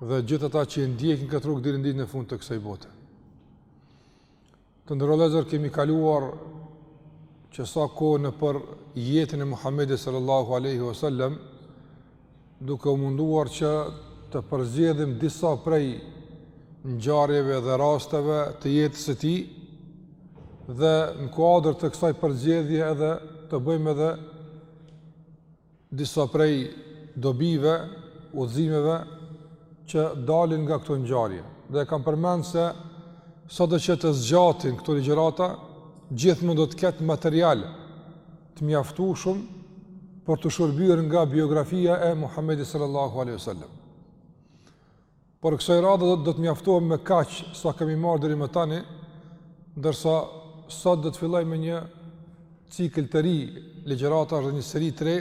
dhe gjithë ata që e ndjekin këtë rrugë deri në ditën e fundit të kësaj bote. Të nderuar vëllezër kemi kaluar që sa kohë nëpër jetën e Muhamedit sallallahu alaihi wasallam duke u munduar që të përzgjedhim disa prej ngjarjeve dhe rasteve të jetës së tij dhe në kuadër të kësaj përzgjedhje edhe të bëjmë edhe Disa prej dobive, udhëzimeve që dalin nga këto ngjarje. Dhe e kam përmend se sado që të zgjatin këto ligjërata, gjithmonë do të ketë material të mjaftueshëm për t'u shërbyer nga biografia e Muhamedit sallallahu alaihi wasallam. Por kësaj radhe do të mjaftohem me kaq sa kemi marrë deri më tani, ndërsa sot do të filloj me një cikël të ri ligjëratash dhe një seri të re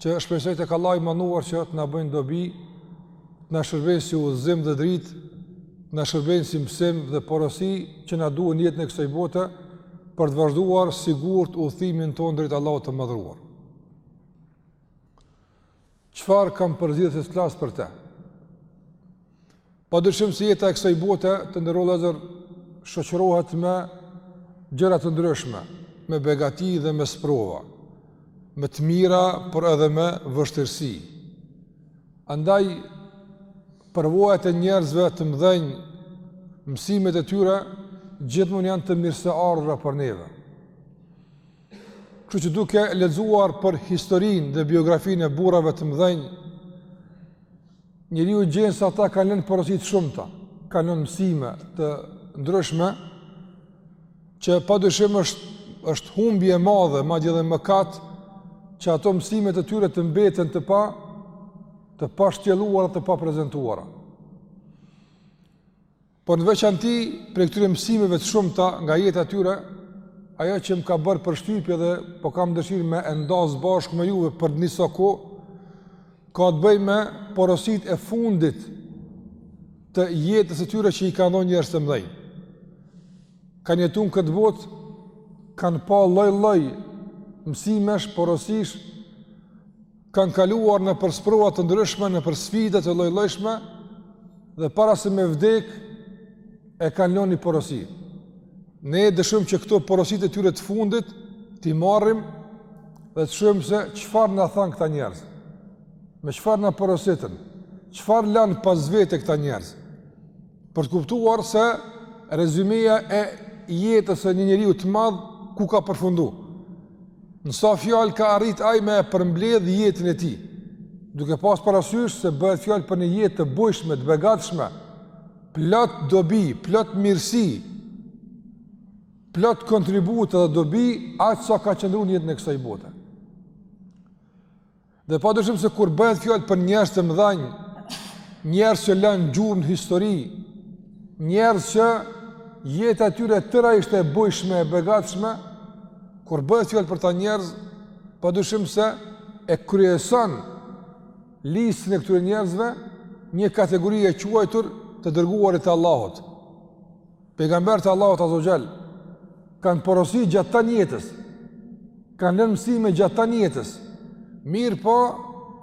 që shpresoj tek Allahu i Madhëruar që të na bëjnë dobi, të na shërbejnë si udhëzim dhe dritë, të na shërbejnë si mësim dhe porosi që na duhen në jetën e kësaj bote për të vazhduar sigurt udhëtimin tonë drejt Allahut të Madhëruar. Çfarë kam përzgjedhur të flas për të? Pa dyshim se jeta e kësaj bote të nderuar vëllezër shoqërohet me gjëra të ndryshme, me begati dhe me sprova, me të mira, por edhe me vështirësi. Andaj, përvojat e njerëzve të mëdhenj, mësimet e tyre, gjithmonë janë të mirëseardhura për neve. Kështu që duke lexuar për historinë dhe biografinë e burrave të mëdhenj, njeriu gjen se ata kanë lënë porosi të shumta, kanë lënë mësime të ndryshme që padyshim është është humbje e madhe, madje edhe mëkat që ato mësime të tyre të mbeten të pa të pashtjelluara, të paprezantuara. Por në veçanti prej këtyre mësimeve të shumta nga jeta e tyre, ajo që më ka bërë përshtypje dhe po kam dëshirë me e nda së bashku me juve për një sa kohë, ka të bëjë me porositë e fundit të jetës së tyre që i kanë dhonë njerëz të mdhej. Kanë jetu në këtë botë, kanë pa lloj-lloj mësimesh, porosish, kanë kaluar nëpër sprova të ndryshme, nëpër sfida të llojllojshme, dhe para se me vdek, e kanë lënë një porosi. Ne dëshirojmë që këto porositë e tyre të fundit, t'i marrim, dhe të shohim se çfarë na thanë këta njerëz, me çfarë na porositën, çfarë lanë pas vete këta njerëz. Për të kuptuar se rezymeja e jetës e një njeriu të madh ku ka përfundu. Në sa fjalë ka arrit ai me përmbledh jetën e tij, duke pas parasysh se bëhet fjalë për një jetë të bujshme, të begatshme, plot dobi, plot mirësi, plot kontribute dhe dobi, aq sa ka qëndru në jetën e kësaj bote. Dhe pa dyshim se kur bëhet fjalë për njerëz të mëdhenj, njerëz që lanë gjurmë në histori, njerëz që jeta e tyre e tëra ishte e bujshme e begatshme, kur bëhet fjalë për këta njerëz, pa dyshim se e kryeson listën e këtyre njerëzve një kategori e quajtur të dërguarit të Allahut. Pejgamberët e Allahut azze ue xhel kanë porosit gjatë tanë jetës, kanë lënë mësime gjatë tanë jetës, mirëpo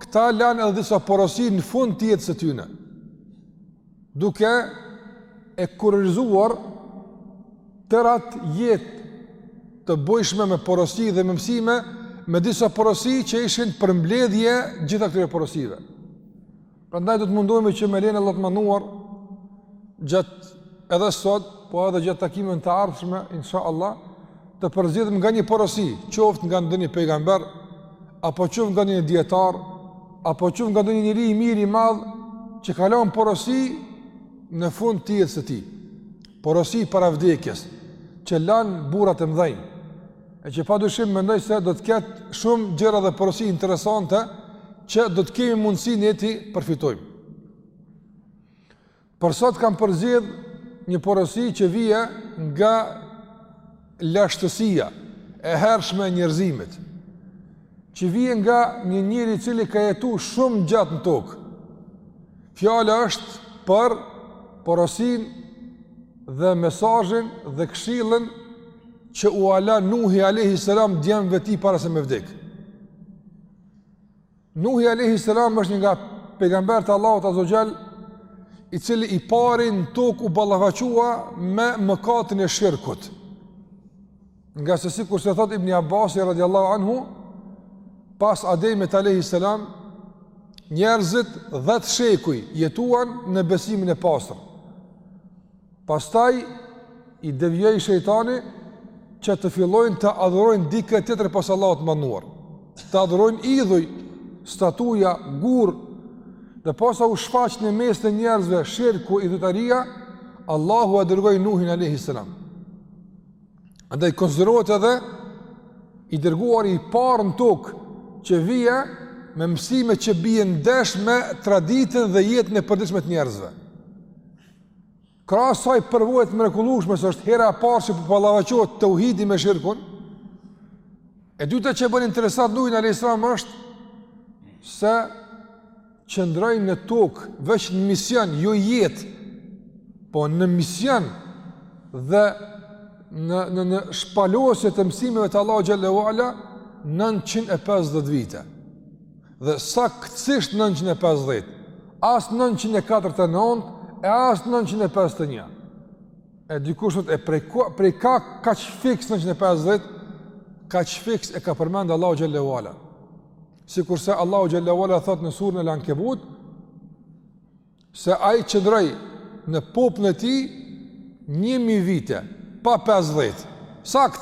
këta lanë edhe disa porosi në fund të jetës së tyne, duke e kurorëzuar tërë atë jetë të bujshme me porosi dhe me mësime, me disa porosi që ishin përmbledhje gjitha këtyre porosive. Prandaj do të mundohemi që me lejen e Allahut të madhëruar gjatë edhe sot, po edhe gjatë takimeve të ardhshme inshallah të përzgjedhim nga një porosi, qoftë nga ndonjë pejgamber apo qoftë nga ndonjë dijetar apo qoftë nga ndonjë njeri i mirë i madh që ka lënë porosi në fund të jetës së tij. Porosi para vdekjes që lanë burrat e mëdhenj. e që pa dyshim mendoj se do të ketë shumë gjëra dhe porosi interesante që do të kemi mundësi ne t'i përfitojmë. Për sot kam përzgjedh një porosi që vije nga lashtësia e hershme e njerëzimit, që vije nga një njeri i cili ka jetu shumë gjatë në tokë. Fjala është për porosinë dhe mesazhin dhe këshillën që ua la Nuhi alejhi selam djemve të tij para se me vdek. Nuhi alejhi selam është një nga pejgamberët e Allahut azze ue xhel, i cili i pari në tokë u ballafaqua me mëkatin e shirkut. Ngase sikurse thotë Ibni Abasi radijallahu anhu, pas Ademit alejhi selam, njerëzit dhjetë shekuj jetuan në besimin e pastër. Pastaj i devijoi shejtani që të fillojnë të adhurojnë dikë tjetër pos Allahut të madhëruar. Të adhurojnë idhuj, statuja, gurë. Dhe posa u shfaq në mes të njerëzve shirku, idhujtaria, Allahu e dërgoi Nuhin alejhi selam. Andaj konsiderohet edhe i dërguari i parë në tokë që vije me mësime që bien ndesh me traditën dhe jetën e përditshme të njerëzve. Krahas asaj përvoje të mrekullueshme se është hera e parë që po ballafaqohet teuhidi me shirkun, e dyta që e bën interesant Nuhin alejhi selam është se qëndroi në tokë veç në mision, jo jetë, po në mision dhe në, në, në shpalosje të mësimeve të Allahut xhallahu ala 950 vite. dhe saktësisht nëntëqind e pesëdhjetë, as nëntëqind e katërdhjetë e nëntë e as nëntëqind e pesëdhjetë e një. E dikush thotë e prej ku prej ka kaq fiks nëntëqind e pesëdhjetë, kaq fiks e ka përmend Allahu xhallahu ala. Sikurse Allahu xhallahu ala thotë në surën Al-Ankabut se ai qëndroi në popullin e tij 1000 vite pa 50. Sakt.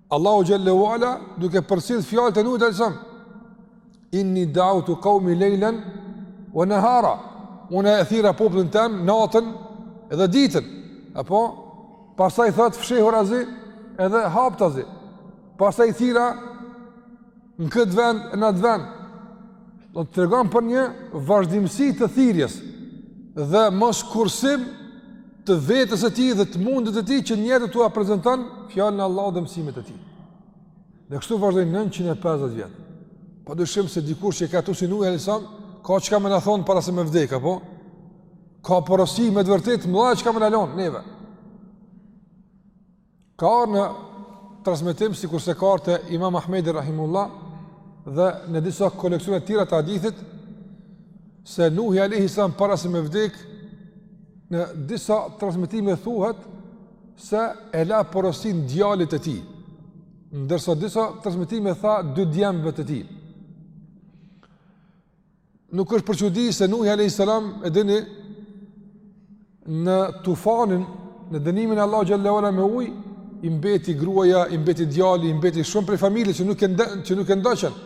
Allahu xhallahu ala duke përcjell fjalët e Nuhit alayhi salam inni da'utu qaumi laylan wa nahara unë e thira popullin tem natën dhe ditën apo pastaj thot fshehurazi edhe haptazi pastaj thira në këtë vend, në atë vend, do të thotë tregon për një vazhdimësi të thirrjes dhe mos kursim të vetes së tij dhe të mundit të tij që njerëzit t'ua prezanton fjalën e Allahut dhe mësimet e tij. Dhe kështu vazhdoi 950 vjet. Pa dyshim se dikush që ka jetu si Nuhi alejhi selam, ka çka me na thonë para se me vdek, apo? Ka porosi me të vërtetë mdhaja që ka me na lonë, neve. Ka ardh në transmetim sikurse ka ardh te imam Ahmedi rahimehullah dhe në disa koleksione tjera të hadithit se Nuhi alejhi selam para se me vdek në disa transmetime thuhet se e la porosin djalit të tij ndërsa disa transmetime tha dy djemve të tij Nuk është për çudi se Nuhi alayhis salam e dini në tufanin, në dënimin e Allahut xhallahu ala me ujë, i mbeti gruaja, i mbeti djali, i mbeti shumë prej familjes që nuk e ndo, që nuk e ndoqën.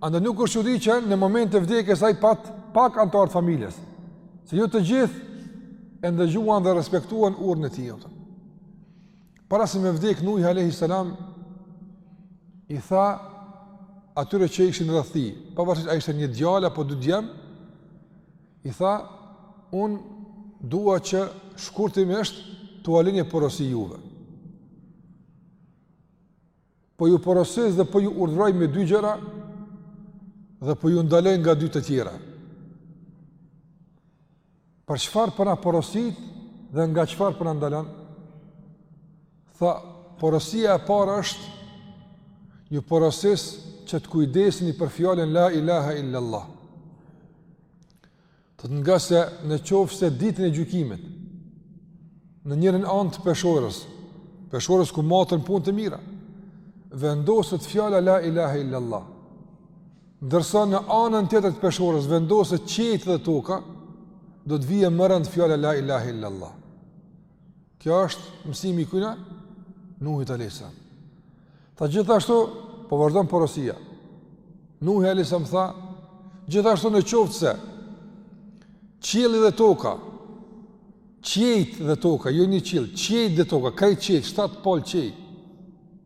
Andaj nuk është çudi që në moment të vdekjes ai pat pak anëtar të familjes. Se jo të gjithë e ndëgjuan dhe respektuan urdhrin e tij. Para se me vdek Nuhi alayhi salam i tha atyre që ishin rreth tij, pavarësisht a ishte një djalë apo dy djem, i tha un dua që shkurtimisht t'ua lë një porosi juve. Po ju porosis dhe po ju urdhëroj me dy gjëra dhe po ju ndaloj nga dy të tjera. Për çfarë po na porosit dhe nga çfarë po na ndalon? Tha, porosia e parë është ju porosis që të kujdesni për fjalën la ilaha illallah. Thotë ngase në qoftë se ditën e gjykimit në njërën anë të peshorës, peshorës ku maten punët e mira, vendoset fjala la ilaha illallah. Ndërsa në anën tjetër të peshorës vendoset qiejt dhe toka, do të vijë më rëndë fjala la ilaha illallah. Kjo është mësimi i kujna, Nuhit alejhi selam. Tha gjithashtu, po vazhdon porosia. Nuhi alejhi selam tha, gjithashtu në qoftë se, qielli dhe toka, qiejt dhe toka, jo një qiell, qiejt dhe toka, krejt qiejt, shtatë palë qiej,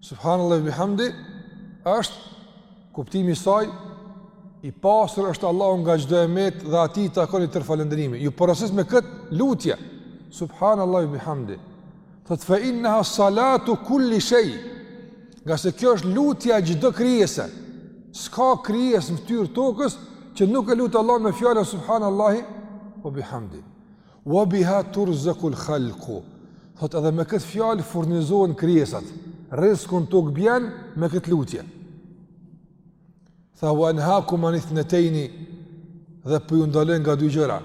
Subhanallahu ve bihamdi është kuptimi i saj i pastër është Allahu nga çdo e metë dhe atij i takon i tërë falënderimi. Ju porosis me kët lutje. Subhanallahu ve bihamdi. Thotë fa innaha salatu kulli shay. Ngase kjo është lutja e çdo krijese. S'ka krijesë në fytyrë të tokës që nuk e lut Allahun me fjalën subhanallahi ve bihamdi. Wa biha turzaqu al-khalqu. Thotë edhe me këtë fjalë furnizohen krijesat. Rrizku në tokë bjen me këtë lutje. Tha wa anhaakum an ithnatayn dhe po ju ndaloj nga dy gjëra.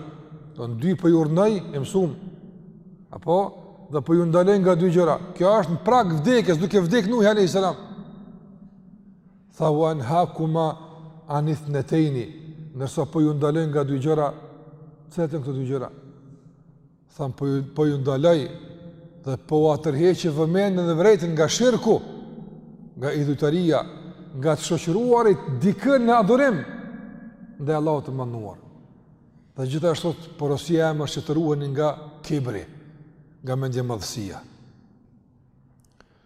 Domethënë dy po ju urdhnoj i mësum. Apo dhe po ju ndaloj nga dy gjëra. Kjo është në prag vdekjes, duke vdek Nuhi alayhis salam. Tha wa anhaakum an ithnatayn, ndërsa po ju ndaloj nga dy gjëra, cilat janë këto dy gjëra? Tha po ju, po ju ndaloj dhe po jua tërheq vëmendjen dhe vërejtjen nga shirku, nga idhutaria, nga të shoqëruarit dikë në adhurim, ndaj Allahut të madhëruar. Dhe gjithashtu porosia ime është të ruheni nga kibri, nga mendjemadhësia.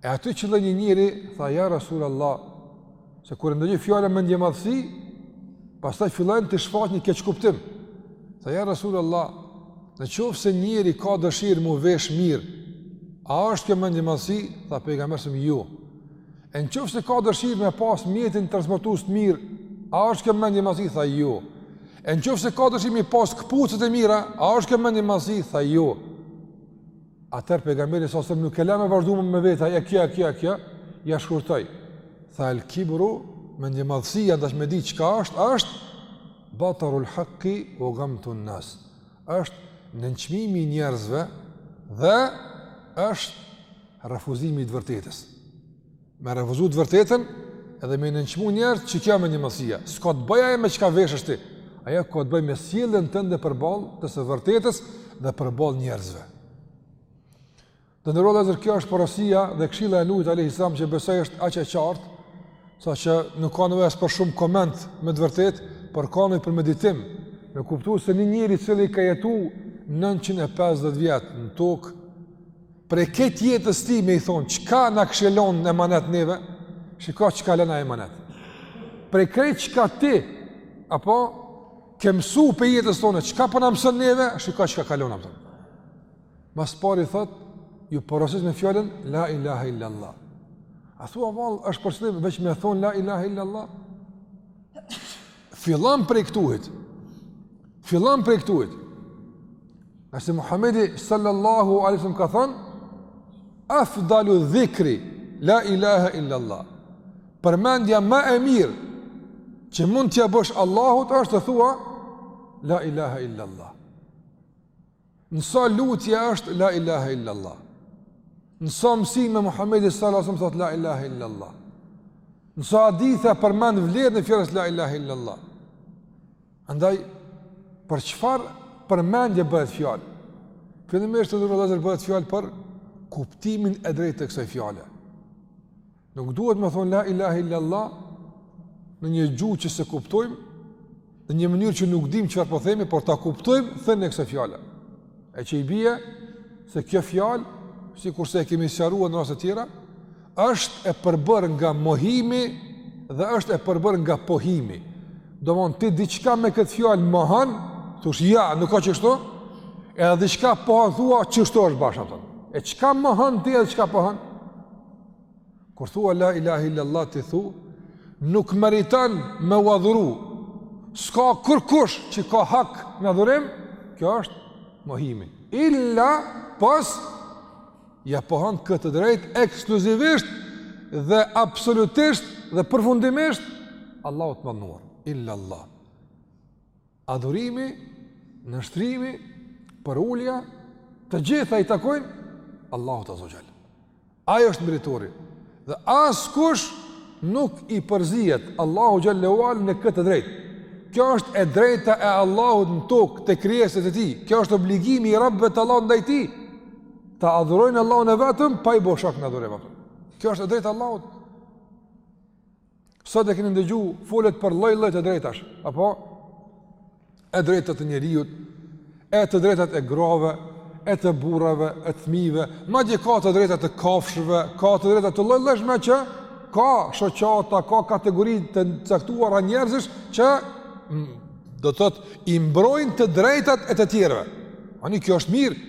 E aty qëlloi një njeri, tha ja Rasul Allah, se kur e ndëgjojnë fjalën mendjemadhësi, pastaj fillojnë të shfaqin keqkuptim. Tha ja Rasul Allah, në qoftë se njeriu ka dëshirë m'u vesh mirë, a është kjo mendjemadhësi, tha Pejgamberi alejhi selam jo. E në qoftë se ka dëshirë me pas mjetin transportues të mirë, a është kjo mendjemadhësi, tha jo. E në qoftë se ka dëshirë me pas këpucët e mira, a është kjo mendjemadhësi, tha jo. Atëherë Pejgamberi alejhi selam nuk e la me vazhdu më me vet, e kjo, e kjo, e kjo, ia shkurtoi. Tha el kibru, mendjemadhësia, n'dash me di çka është, është, batarul haqqi wa gamtun nas. është nënçmimi i njerëzve, dhe është refuzimi i të vërtetës. Me refuzu të vërtetën edhe me i nënçmu njerëzit qekjo mendjemadhësia. S'ka të bëjë ajo me çka veshesh ti. Ajo ka të bëjë me sjellën tënde përballë të së vërtetës dhe përballë njerëzve. Të nderuar vëllezër kjo është porosia dhe këshilla e Nuhit alejhi selam që besoj është aq e qartë, saqë nuk ka nevojë për shumë koment me të vërtetë, por ka nevojë për meditim, me kuptu se një njeri i cili ka jetu 950 vjet në tokë, Prej krejt jetës tij me i thonë, çka na kishe lon emanet neve, shiko çka len emanet. Prej krejt çka ti, apo, ke mësu prej jetës tonë, çka po na mëson neve, shiko çka ka lon apëton. Ma s'pari thotë, ju porosit me fjalën, la ilaha illa Allah. A thua vallë, është për qëllim, veç me thonë, la ilaha illa Allah. Fillon prej këtuhit, Fillon prej këtuhit. Nëse Muhamedi sallallahu alaihi wasallam ka thënë afdalu dhikri la ilaha illa allah. Përmendja më e mirë që mund t'ia bësh Allahut është të thua la ilaha illa allah. Në sa lutje është la ilaha illallah. Në sa mësime Muhammedi sallallahu alaihi wasallam thotë la ilaha illallah. Në sa hadithe përmend vlerën e fjalës la ilaha illallah. Andaj për çfarë përmendje bëhet fjalë? Fillimisht të nderuar vëllezër bëhet fjalë për kuptimin e drejtë të kësaj fjale. Nuk duhet me thonë la ilahe illallah në një gjuhë që s'e kuptojmë, në një mënyrë që nuk dim çfarë po themi, por ta kuptojmë thënien e kësaj fjale. E që i bje se kjo fjalë, sikurse e kemi sqaruar në raste tjera, është e përbërë nga mohimi dhe është e përbërë nga pohimi. Domethonë, ti diçka me këtë fjalë mohon, thush jo, nuk ka qështu, edhe diçka pohon thua, qështu është bash, e çka mohon ti edhe çka pohon? Kur thua la ilahe illallah ti thu, nuk meriton me u adhuru. S'ka kërkush që ka hak në adhurim, kjo është mohimi. Illa pos ia pohon këtë të drejtë ekskluzivisht dhe absolutisht dhe përfundimisht Allahut të madhëruar. Illallah. Adhurimi, nënshtrimi, përulja, të gjitha i takojnë Allahut azze ue xhel. Ai është meritori. Dhe askush nuk i përzihet Allahut xhelle ue ala në këtë të drejtë. Kjo është e drejta e Allahut në tokë te krijesat e tij. Kjo është obligimi i robëve të Allahut ndaj tij ta adhurojnë Allahun e vetëm pa i bërë shok në adhurim. Kjo është e drejta e Allahut. Sot e keni dëgju folet për lloj lloj të drejtash, apo? E drejtat të njeriut, e të drejtat e grave, e të burrave, e të fëmijëve, madje ka të drejta të kafshëve, ka të drejta të llojllojshme që ka shoqata, ka kategori të caktuara njerëzish që mm, do të thotë i mbrojnë të drejtat e të tjerëve. Ani, kjo është mirë,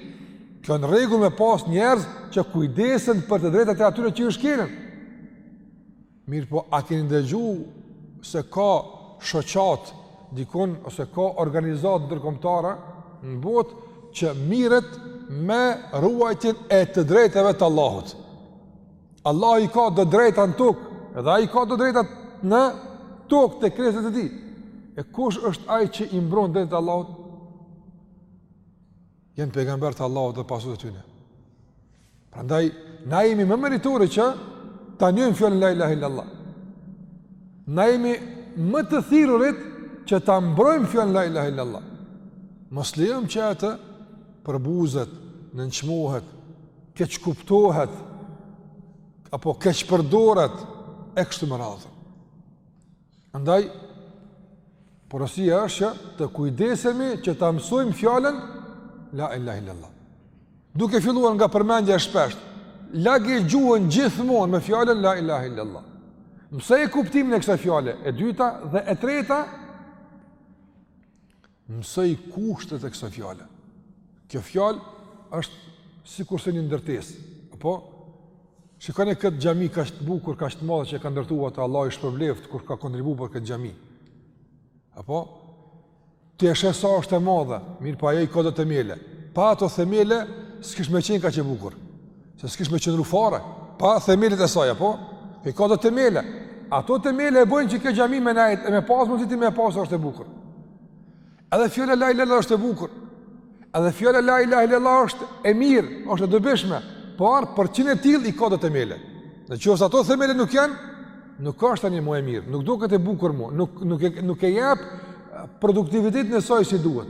Kjo në rregull me pas njerëz që kujdesen për të drejtat e atyre që ju shkelën. Mirëpo, a keni dëgju se ka shoqatë dikun, ose ka organizatë ndërkombëtare në botë, që mirret me ruajtjen e të drejtave të Allahut. Allahu i ka do drejta në tokë, edhe ai i ka do drejta në tokë te krijesat e tij. E kush është ai që i mbron drejtat e Allahut? Janë pejgamberët e Allahut dhe pasuesit e tyne. Prandaj na jemi më meritorët që ta njohim fjalën la ilaha illallah. Na jemi më të thirrurit që ta mbrojmë fjalën la ilaha illallah. Mos lejojmë që të përbuzet, nënçmohet, keqkuptohet apo keqpërdoret e kështu me radhë. Andaj, porosia është që të kujdesemi që ta mësojmë fjalën la ilaha illallah. Duke filluar nga përmendja e shpeshtë, lage gjuhën gjithmonë me fjalën la ilaha illallah. Mësoje kuptimin e kësaj fjale, e dyta dhe e treta, Mësoj kushtet e kësaj fjale. Kjo fjalë është sikurse një ndërtesë, apo? Shikoni këtë xhami kaq të bukur, kaq të madhe që e ka ndërtu ata, Allahu i shpërbleftë kush ka kontribu për këtë xhami. Apo? Ti e sheh sa është e madhe, mirëpo ajo i ka do themele. Pa ato themele, s'kish me qenë kaq e bukur. Se s'kish me qëndru fare, pa themelet e saj, apo? I ka do themele. Ato themele e bojnë që kjo xhami me nejt, e me pas mundësi ti me pa, është e bukur. Edhe fjala la ilaha është e bukur. Edhe fjala la ilaha illallah është e mirë, është e dobishme. Por, për me qenë e tillë, i ka do themele. Në qoftë se ato themele nuk janë, nuk është tani më e mirë, nuk duket e bukur më, nuk nuk e nuk e jap produktivitetin e saj si duhet.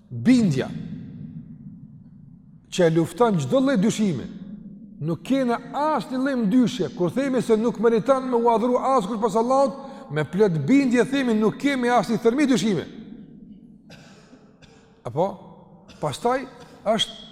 Bindja që e lufton çdo lloj dyshimi. Nuk kena asnjë lloj dyshe kur themi se nuk meriton me u adhuru askush pos Allahut, me plot bindje themi nuk kemi asnjë thërrmi dyshimi. Apo pastaj është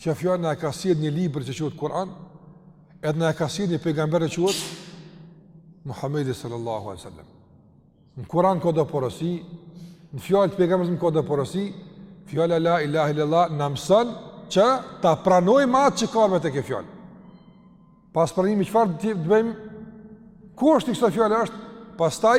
Kjo fjalë na e ka sjellë një libër që quhet Kur'an, edhe na e ka sjellë një pejgamber që quhet Muhamedi sallallahu alaihi wasallam. Në Kur'an ka do porosi, në fjalë të pejgamberit ka do porosi, fjala la ilaha illallah na mëson që ta pranojmë atë që ka me vete kjo fjalë. Pas pranimit çfarë do të bëjmë? Kushti i kësaj fjale është? Pastaj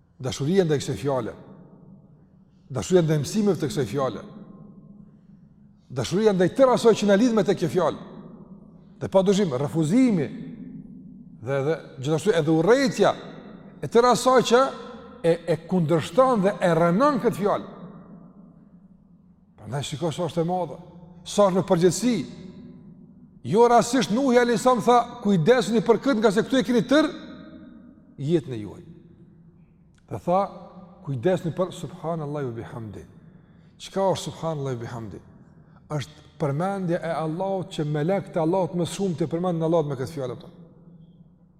Dashuria ndaj kësaj fjale. Dashuria ndaj mësimeve të kësaj fjale. Dashuria ndaj tërë asaj që na lidh me te kjo fjalë. Dhe pa dyshim, refuzimi dhe edhe gjithashtu edhe urrejtja e tërë asaj që e e kundërshton dhe e rrënon këtë fjalë. Prandaj shiko sa është e madhe. Sa është një përgjegjësi? Jo rastisht Nuhi alayhis salam tha, kujdesuni për këtë, ngase këtu e keni tërë jetën e juaj. Dhe tha, kujdesuni për subhanallahi wa bihamdi. Çka është subhanallahi wa bihamdi? Është përmendja e Allahut që melekët e Allahut më shumë e përmendin Allahun me këtë fjalë ato.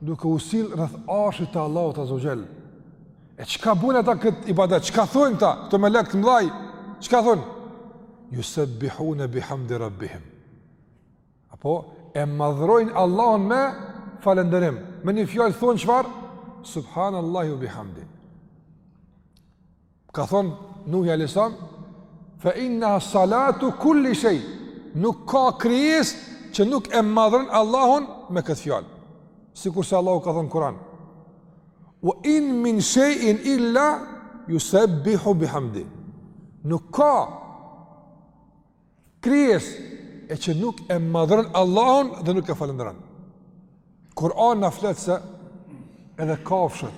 duke u sill rreth arshit të Allahut azza wa jall. E çka bën ata kët ibadet? Çka thonë ata? Këta melektë e mdhaj. Çka thonë? Yusabbihuna bihamdi rabbihim. Apo e madhrojn Allahun me falënderim. Me një fjalë thonë çfarë? Subhanallahi wa bihamdi. Ka thonë Nuhi alejhi selam, fe inneha salatu kulli shej, nuk ka krijesë që nuk e madhëron Allahun me këtë fjalë. Sikurse Allahu ka thonë n'Kuran. Ue in min shejin illa, jusebihu bihamdi. Nuk ka Krijesë që nuk e madhron Allahun dhe nuk e falëndron. Kur'an na flet se edhe kafshët,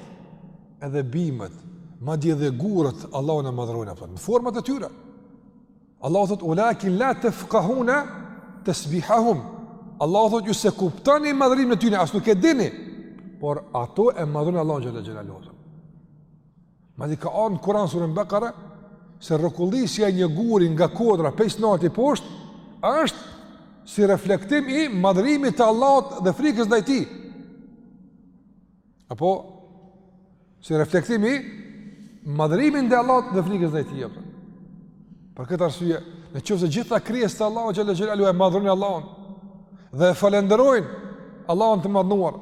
edhe bimët, madje edhe gurët Allahun e madhrojnë ato në format e tyre. Allahu thotë walakin la tafqahuna tasbihahum. Allahu thotë ju s'e kuptoni madhrimin e tyre, as nuk e dini. Por ato e madhrojnë Allahun xhalla xhelalu. Madje ka ardhur në Kur'an surën Bekare se rrokullisja e një guri nga kodra pej nalti poshtë është si reflektim i madhërimit të Allahut dhe frikës ndaj Tij. Apo si reflektim i madhërimit ndaj Allahut dhe frikës ndaj Tij. Për këtë arsye, në qoftë se gjitha krijesat e Allahut xhalla xhelalu e madhrojnë Allahun dhe e falënderojnë Allahun të madhnuar,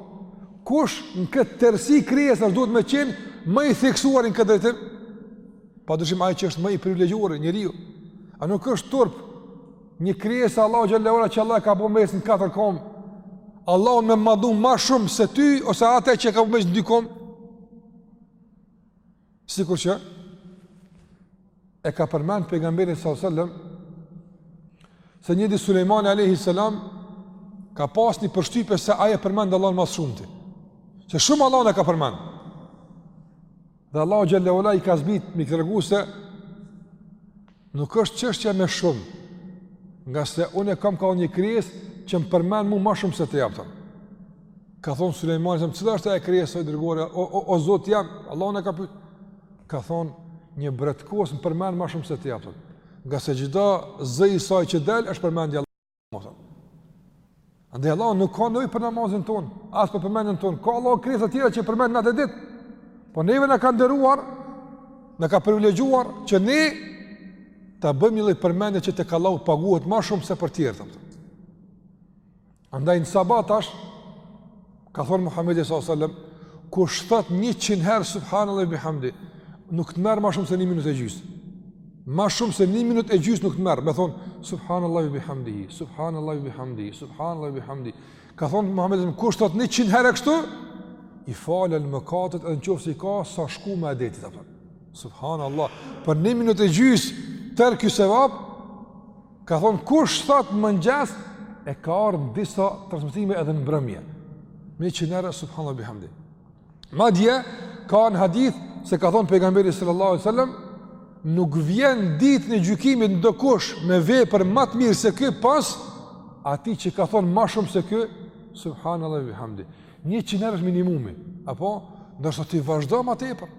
kush në këtë tërësi krijesash duhet me qenë më i theksuari në këtë drejtim? Pa dyshim ai që është më i privilegjuari njeriu. A nuk është turp një krijesë e Allahut xhalla ue ala që Allahu e ka bërë me ec në katër kom. Allahun me madhnu më shumë se ty ose atë që e ka bërë me ec n'dy kom. Sikur që e ka përmend pejgamberi sallallahu alajhi wasallam se një ditë Sulejmani alajhi salam ka pas një përshtypje se ai e përmend Allahun më së shumti. Se shumë Allahun e ka përmend. Dhe Allahu xhallahu alajhi ka zbrit me i tregu se Nuk është çështja me shumë, nga se unë e kam ka një krijesë që më përmend mu ma shumë se të japëtëm. Ka thonë Sulejmani, zëmë, cila është ajo krijesë o i dërgore, o, o, o zotë jam, Allahun e ka për... Ka thonë, një bretkosë më përmend ma shumë se të japëtëm. Nga se çdo zë i saj që del, është përmendje. Andaj Allah nuk ka nevojë për namazin tonë, as për përmendjen tonë. Ka Allah krijesa të tjera që përmend natë e ditë. Po neve na ka nderuar, na ka privilegjuar që ne ta bëjmë një lloj përmendje që tek Allah paguhet më shumë se për të tjerët. Andaj në sabah tash Ka thonë Muhammedi s.a.s. Kush thotë njëqind herë subhanallah i bihamdi, nuk të merr ma shumë se një minut e gjysë. Ma shumë se një minut e gjysë nuk të merr. Me thonë, subhanallah i bihamdi, subhanallah i bihamdi, subhanallah i bihamdi. Ka thonë Muhammedi s.a.s. Kush thotë njëqind herë kështu, i falen mëkatet edhe në qoftë se i ka sa shkuma e detit. Subhanallah, për një minut e gjysë, tërë ky sevap, Ka thonë, kush thotë në mëngjes, e ka ardhë disa transmitime edhe në mbrëmje. Njëqind herë, subhanallah bihamdi. Madje, ka një hadith, se ka thonë pejgamberi sallallahu sallam, nuk vjen ditën e gjykimit ndokush me vepër ma të mirë se ky pos atij që ka thonë ma shumë se ky, subhanallah bihamdi. Njëqind herë është minimumi, apo, ndërsa ti vazhdo ma tepër.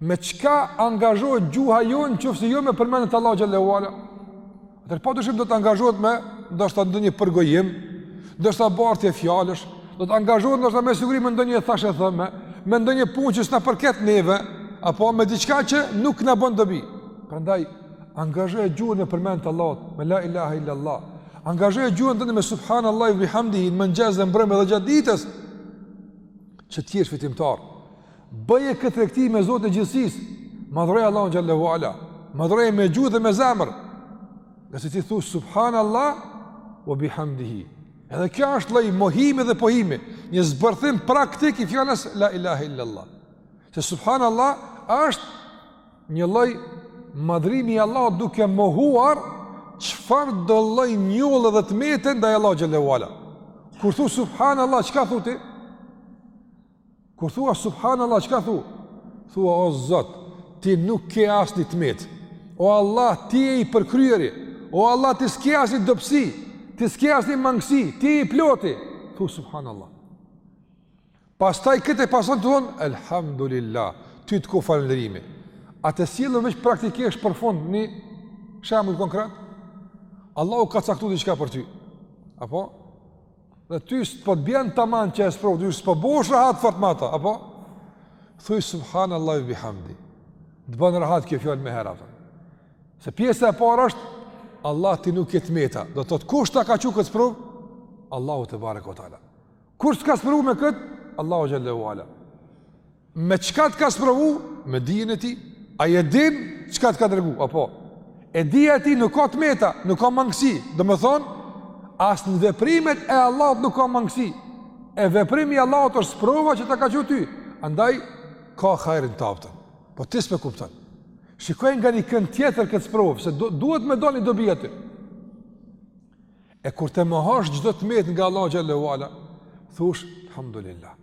Me çka angazhohet gjuha jonë në qoftë se jo me përmendje të Allahu xhallahu ala? Atëherë pa dyshim do të angazhohet me ndoshta ndonjë përgojim, ndoshta bartje fjalësh, do të angazhohet ndoshta me siguri me ndonjë thashetheme, me ndonjë punë që s'na përket neve, apo me diçka që nuk na bën dobi. Prandaj angazhoje gjuhën me përmendje të Allahut, me la ilaha illa Allah. Angazhoje gjuhën tënde me subhanallahi bihamdihi, në mëngjes dhe mbrëmje dhe gjatë ditës. Që të jesh fitimtar. Bëje këtë tregti me Zotin e gjithësisë. Madhroje Allahun xhallahu ala. Madhroje me gjuhë dhe me zemër. Ngase ti thu subhanallah wa bihamdihi. Edhe kjo është lloj mohimi dhe pohimi, një zbërthim praktik i fjalës la ilaha illallah. Se subhanallah është një lloj madhrimi i Allahut duke mohuar çfarëdo lloj njolle dhe të mete ndaj Allahut xhallahu ala. Kur thu subhanallah çka thu ti? Kur thua subhanallahu çka thu? Thua o Zot, ti nuk ke asnjë të metë. O Allah, ti je i përkryeri. O Allah, ti s'ke asnjë dobësi. Ti s'ke asnjë mangësi, ti je i ploti. Thu subhanallahu. Pastaj këtë e pason tu thonë, Elhamdulillah, ty të takon falënderimi. A ta sjellim veç praktikisht për fund një shembull konkret? Allahu ka caktuar diçka për ty. Apo? Dhe ty s'po të bjen taman ajo sprovë, dhe s'po bohesh rahat fort me të, apo? Thuj subhanallahi ve bihamdihi. Të bënë rahat kjo fjalë menjëherë. Se pjesa e parë është, Allah ti nuk ke të meta. Do të thotë kush ta ka çu këtë sprovë? Allahu tebareke ve teala. Kush të ka sprovu me këtë? Allahu xhel-le ve ala. Me çka të ka sprovu? Me dijen e tij. Ai e din çka të ka dërgu? Apo e dija e tij nuk ka të meta, nuk ka mangësi. Domethonë, as në veprimet e Allahut nuk ka mangësi. E veprimi i Allahut është sprova që ta ka çu ty. Andaj ka hajrin t'caktun. Po ti s'po e kupton. Shikoje nga një kënd tjetër këtë sprovë, se do, duhet me dalë një dobi aty. E kur ta mohosh çdo të metë nga Allahu xhel-le ve ala, thush, alhamdulillah.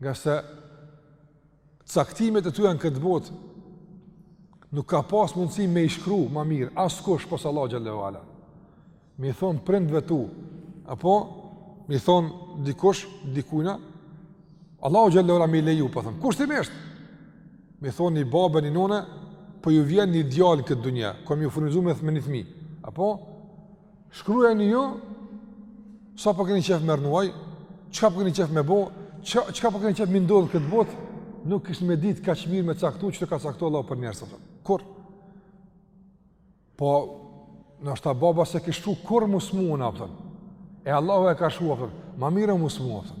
Ngase caktimet e tija në këtë botë, nuk ka pas mundësi me i shkru ma mirë, askush pos Allahut xhel-le ve ala. Me i thonë prindve tu, apo me i thonë dikush, dikujna, Allahu xhel-le ve ala me i leju, po thom, kushtimisht. Me i thonë një babë, një none, po ju vjen një djalë në këtë dunja, kom me ju furnizu me thë me një thmi, apo, Shkruajeni ju sa po keni qef me rrnu ai, çka po keni qef me bë, çka po keni qef me ndodh në këtë botë, nuk kishit me ditë kaq mirë me caktu qysh ka caktuar Allahu për njerëz abdesin. Kur po ndoshta baba s'e ke çu kurrë me mësu abdesin. E Allahu e ka shkru abdesin. Ma mirë me mësu abdesin.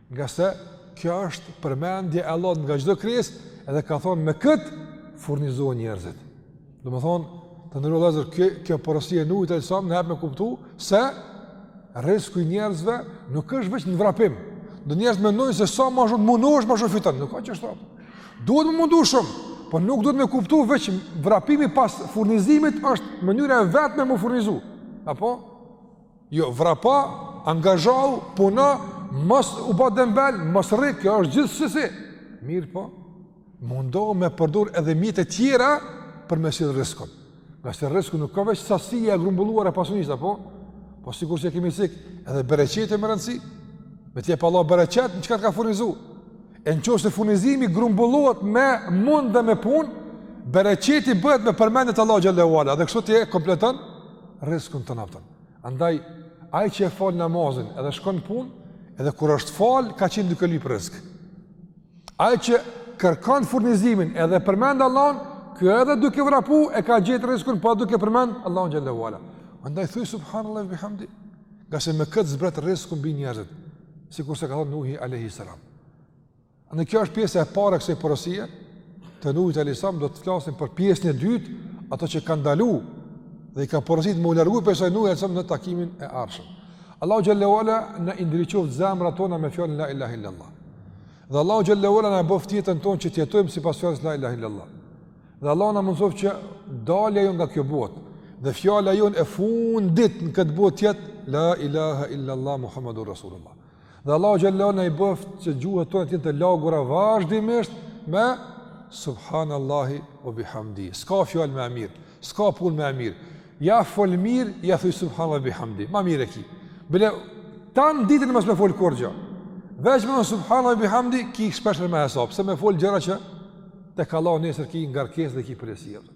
Ngase kjo është përmendje e Allahut nga çdo krijesë, edhe ka thonë me këtë furnizohen njerëzit. Domethonë, të nderuar vllezër, kjo, kjo porosi e Nuhit alejhi selam, na jep me kuptu, se rrisku i njerëzve nuk është veç në vrapim. Do njerëz mendojnë se sa ma shumë mundohesh ma shumë fiton, nuk asht ashtu. Duhet m'u mundu shumë, po nuk duhet me kuptu veç vrapimi pas furnizimit është mënyra e vetme m'u furnizu. Apo? Jo, vrapo, angazhohu, puno, mos u bë dembel, mos rri, kjo është gjithsesi. Mirëpo mundohu me përdor edhe mjete tjera për me sjell rriskun. Ngase rrisku nuk asht veç sasia e grumbulluar e pasunisë apo, po sikur se kemi cek, edhe bereqeti me rëndësi. Me të jep Allahu bereqet, në çka të ka furnizu? E në qoftë se furnizimi grumbullohet me mund dhe me punë, bereqeti bëhet me përmendje të Allahut xhel-le ve ala, dhe kështu ti e kompleton rriskun, nafakën. Andaj, ai që e fal namazin edhe shkon në punë, edhe kur është fal, ka qenë duke lyp rrisk. Ai që kërkon furnizimin edhe përmend Allahun, ky edhe duke vrapu e ka gjetë rriskun po duke përmend Allahun xhallahu ala. Andaj thuj subhanallahu bihamdi. Ngase me këtë zbret rrisku mbi njerëzit, sikurse ka thënë Nuhi alayhi salam. E kjo është pjesa e parë e kësaj porosie, të Nuhit alayhis salam do të flasim për pjesën e dytë, ato që ka ndalu dhe i ka porosit me u largu prej saj Nuhi alayhis salam në takimin e ardhshëm. Allahu xhallahu ala na indriçoft zemrat tona me fjalën la ilaha illallah. Dhe Allahu xhallahu ala na bëftë jetën tonë që të jetojmë sipas fjalës la ilaha illallah. Dhe Allahu na mundsoft që dalja jonë nga kjo botë dhe fjala jonë e fundit në këtë botë të jetë la ilaha illallah muhammedur rasulullah. Dhe Allahu xhallahu na i bëftë që gjuhët tona të jenë të lagura vazhdimisht me subhanallahi wa bihamdi. S'ka fjalë më e mirë, s'ka punë më e mirë. Ja fol mirë, ja thuj subhanallahi wa bihamdi. Ma mirë e ki. Bile tan ditën mos me fol kurgja. Veç me thonë subhanallahi wa bihamdi ki shpesher me hesap, se me fol gjëra që te Allahu nesër ki ngarkesë dhe ki përgjegjësi.